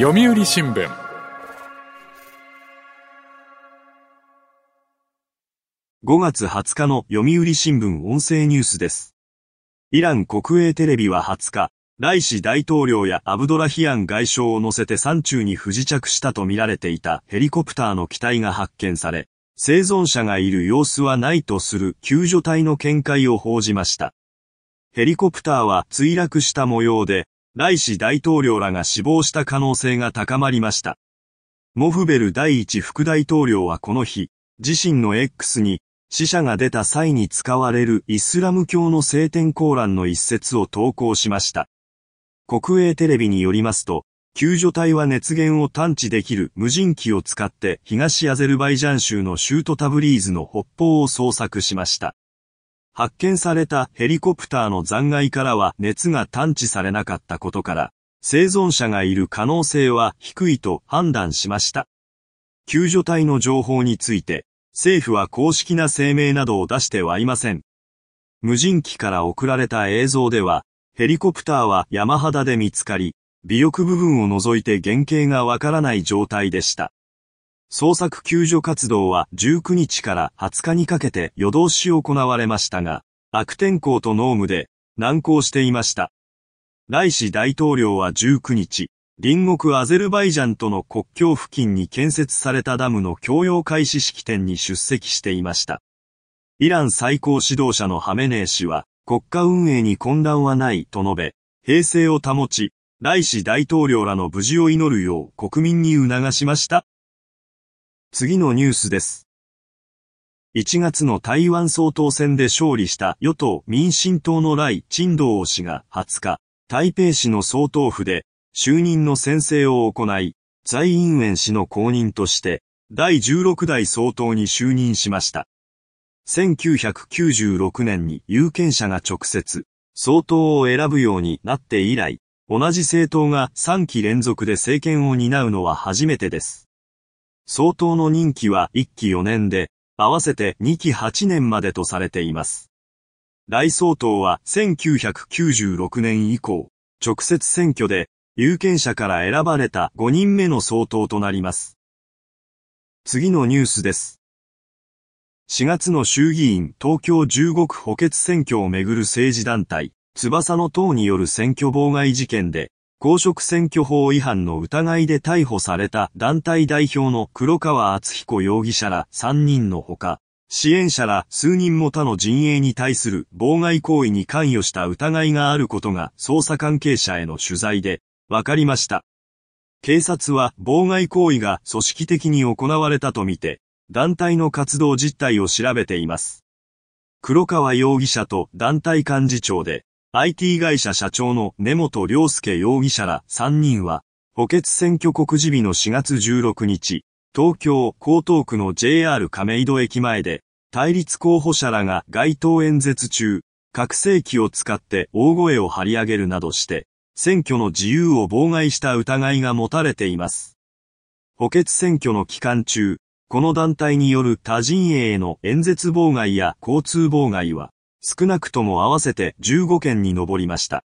読売新聞5月20日の読売新聞音声ニュースです。イラン国営テレビは20日、ライシ大統領やアブドラヒアン外相を乗せて山中に不時着したとみられていたヘリコプターの機体が発見され、生存者がいる様子はないとする救助隊の見解を報じました。ヘリコプターは墜落した模様で、ライシ大統領らが死亡した可能性が高まりました。モフベル第一副大統領はこの日、自身の X に死者が出た際に使われるイスラム教の聖典コーランの一節を投稿しました。国営テレビによりますと、救助隊は熱源を探知できる無人機を使って東アゼルバイジャン州のシュートタブリーズの北方を捜索しました。発見されたヘリコプターの残骸からは熱が探知されなかったことから、生存者がいる可能性は低いと判断しました。救助隊の情報について、政府は公式な声明などを出してはいません。無人機から送られた映像では、ヘリコプターは山肌で見つかり、尾翼部分を除いて原型がわからない状態でした。捜索救助活動は19日から20日にかけて夜通し行われましたが、悪天候と濃霧で難航していました。ライシ大統領は19日、隣国アゼルバイジャンとの国境付近に建設されたダムの供用開始式典に出席していました。イラン最高指導者のハメネー氏は、国家運営に混乱はないと述べ、平静を保ち、ライシ大統領らの無事を祈るよう国民に促しました。次のニュースです。1月の台湾総統選で勝利した与党民進党の来陳道氏が20日、台北市の総統府で就任の宣誓を行い、在院園氏の後任として、第16代総統に就任しました。1996年に有権者が直接、総統を選ぶようになって以来、同じ政党が3期連続で政権を担うのは初めてです。総統の任期は1期4年で、合わせて2期8年までとされています。来総統は1996年以降、直接選挙で有権者から選ばれた5人目の総統となります。次のニュースです。4月の衆議院東京15区補欠選挙をめぐる政治団体、翼の党による選挙妨害事件で、公職選挙法違反の疑いで逮捕された団体代表の黒川敦彦容疑者ら3人のほか、支援者ら数人も他の陣営に対する妨害行為に関与した疑いがあることが捜査関係者への取材で分かりました。警察は妨害行為が組織的に行われたとみて、団体の活動実態を調べています。黒川容疑者と団体幹事長で、IT 会社社長の根本良介容疑者ら3人は、補欠選挙告示日の4月16日、東京江東区の JR 亀戸駅前で、対立候補者らが街頭演説中、拡声器を使って大声を張り上げるなどして、選挙の自由を妨害した疑いが持たれています。補欠選挙の期間中、この団体による他陣営への演説妨害や交通妨害は、少なくとも合わせて15件に上りました。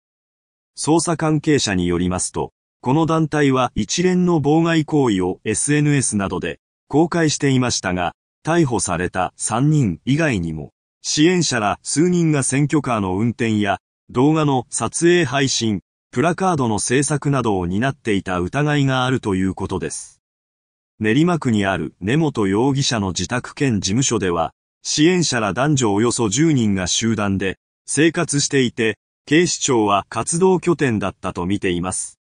捜査関係者によりますと、この団体は一連の妨害行為を SNS などで公開していましたが、逮捕された3人以外にも、支援者ら数人が選挙カーの運転や動画の撮影配信、プラカードの制作などを担っていた疑いがあるということです。練馬区にある根本容疑者の自宅兼事務所では、支援者ら男女およそ10人が集団で生活していて、警視庁は活動拠点だったと見ています。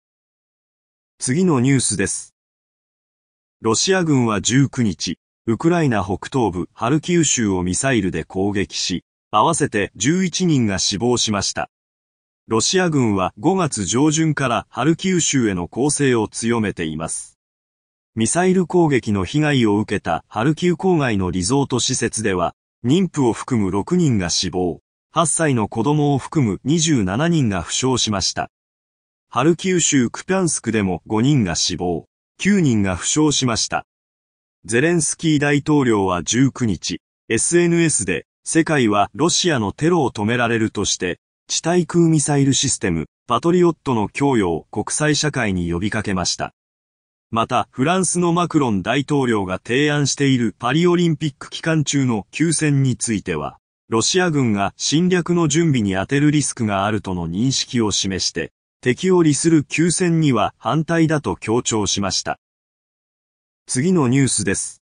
次のニュースです。ロシア軍は19日、ウクライナ北東部ハルキウ州をミサイルで攻撃し、合わせて11人が死亡しました。ロシア軍は5月上旬からハルキウ州への攻勢を強めています。ミサイル攻撃の被害を受けたハルキウ郊外のリゾート施設では、妊婦を含む6人が死亡、8歳の子供を含む27人が負傷しました。ハルキウ州クピャンスクでも5人が死亡、9人が負傷しました。ゼレンスキー大統領は19日、SNS で、世界はロシアのテロを止められるとして、地対空ミサイルシステム、パトリオットの供与を国際社会に呼びかけました。また、フランスのマクロン大統領が提案しているパリオリンピック期間中の休戦については、ロシア軍が侵略の準備に充てるリスクがあるとの認識を示して、敵を利する休戦には反対だと強調しました。次のニュースです。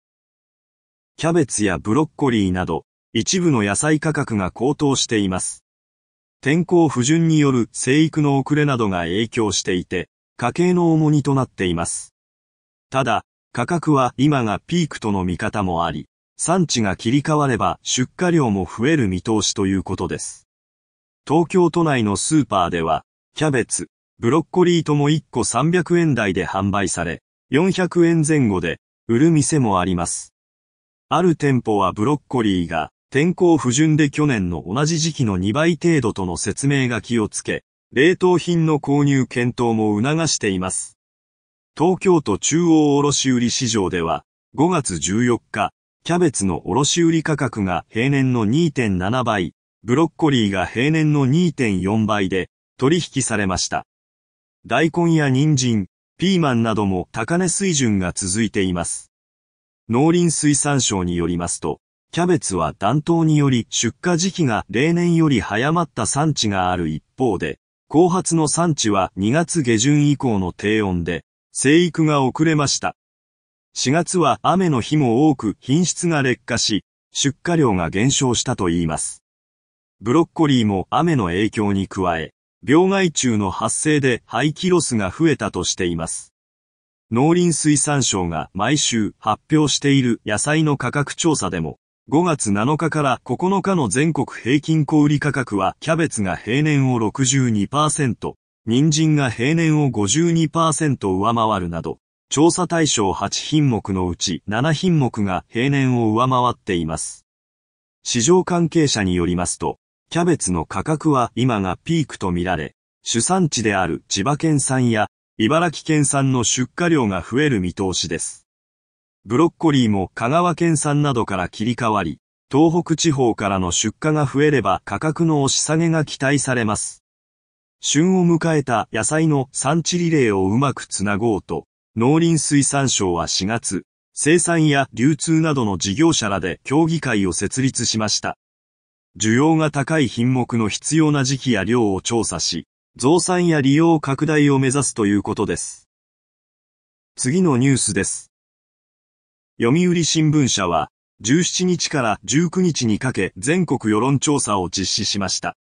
キャベツやブロッコリーなど、一部の野菜価格が高騰しています。天候不順による生育の遅れなどが影響していて、家計の重荷となっています。ただ、価格は今がピークとの見方もあり、産地が切り替われば出荷量も増える見通しということです。東京都内のスーパーでは、キャベツ、ブロッコリーとも1個300円台で販売され、400円前後で売る店もあります。ある店舗はブロッコリーが天候不順で去年の同じ時期の2倍程度との説明書きをつけ、冷凍品の購入検討も促しています。東京都中央卸売市場では、5月14日、キャベツの卸売価格が平年の2.7倍、ブロッコリーが平年の2.4倍で取引されました。大根や人参、ピーマンなども高値水準が続いています。農林水産省によりますと、キャベツは暖冬により出荷時期が例年より早まった産地がある一方で、後発の産地は2月下旬以降の低温で、生育が遅れました。4月は雨の日も多く品質が劣化し、出荷量が減少したといいます。ブロッコリーも雨の影響に加え、病害虫の発生で廃棄ロスが増えたとしています。農林水産省が毎週発表している野菜の価格調査でも、5月7日から9日の全国平均小売価格はキャベツが平年を62%、人参が平年を52%上回るなど、調査対象8品目のうち7品目が平年を上回っています。市場関係者によりますと、キャベツの価格は今がピークとみられ、主産地である千葉県産や茨城県産の出荷量が増える見通しです。ブロッコリーも香川県産などから切り替わり、東北地方からの出荷が増えれば価格の押し下げが期待されます。旬を迎えた野菜の産地リレーをうまくつなごうと、農林水産省は4月、生産や流通などの事業者らで協議会を設立しました。需要が高い品目の必要な時期や量を調査し、増産や利用拡大を目指すということです。次のニュースです。読売新聞社は、17日から19日にかけ全国世論調査を実施しました。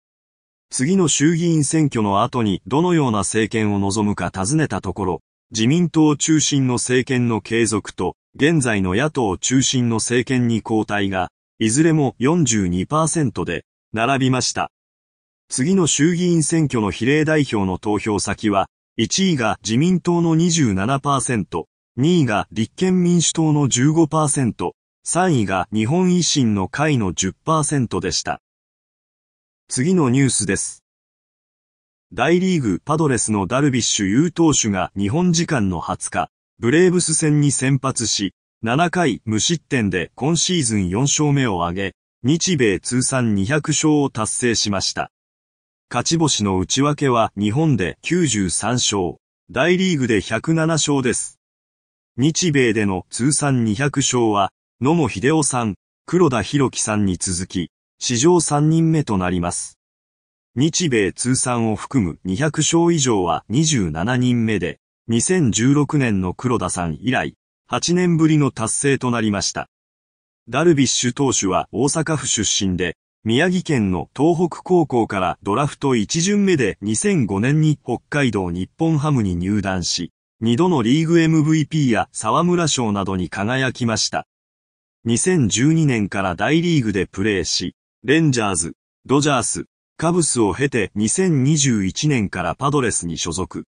次の衆議院選挙の後にどのような政権を望むか尋ねたところ、自民党中心の政権の継続と、現在の野党中心の政権に交代がいずれも42%で並びました。次の衆議院選挙の比例代表の投票先は、1位が自民党の27%、2位が立憲民主党の15%、3位が日本維新の会の10%でした。次のニュースです。大リーグパドレスのダルビッシュ有投手が日本時間の20日、ブレーブス戦に先発し、7回無失点で今シーズン4勝目を挙げ、日米通算200勝を達成しました。勝ち星の内訳は日本で93勝、大リーグで107勝です。日米での通算200勝は、野茂秀夫さん、黒田博樹さんに続き、史上3人目となります。日米通算を含む200勝以上は27人目で、2016年の黒田さん以来、8年ぶりの達成となりました。ダルビッシュ投手は大阪府出身で、宮城県の東北高校からドラフト1巡目で2005年に北海道日本ハムに入団し、2度のリーグ MVP や沢村賞などに輝きました。2012年から大リーグでプレーし、レンジャーズ、ドジャース、カブスを経て2021年からパドレスに所属。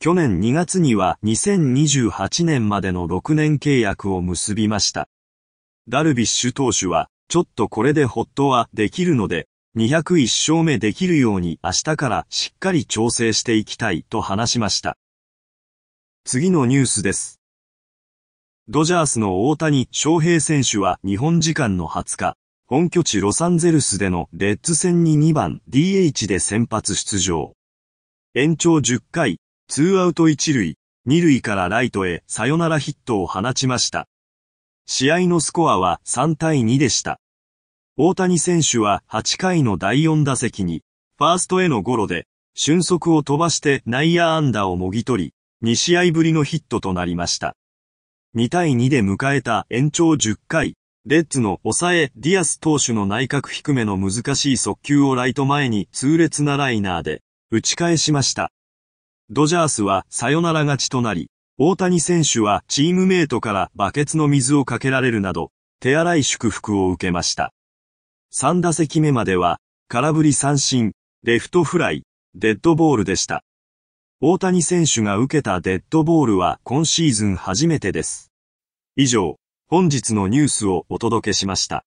去年2月には2028年までの6年契約を結びました。ダルビッシュ投手は、ちょっとこれでホットはできるので、201勝目できるように明日からしっかり調整していきたいと話しました。次のニュースです。ドジャースの大谷翔平選手は日本時間の20日、本拠地ロサンゼルスでのレッズ戦に2番 DH で先発出場。延長10回、ツーアウト一塁、二塁からライトへサヨナラヒットを放ちました。試合のスコアは3対2でした。大谷選手は8回の第4打席に、ファーストへのゴロで、俊足を飛ばして内野安打をもぎ取り、2試合ぶりのヒットとなりました。2対2で迎えた延長10回、メッツの抑えディアス投手の内角低めの難しい速球をライト前に痛烈なライナーで打ち返しました。ドジャースはサヨナラ勝ちとなり、大谷選手はチームメイトからバケツの水をかけられるなど、手荒い祝福を受けました。3打席目までは、空振り三振、レフトフライ、デッドボールでした。大谷選手が受けたデッドボールは今シーズン初めてです。以上、本日のニュースをお届けしました。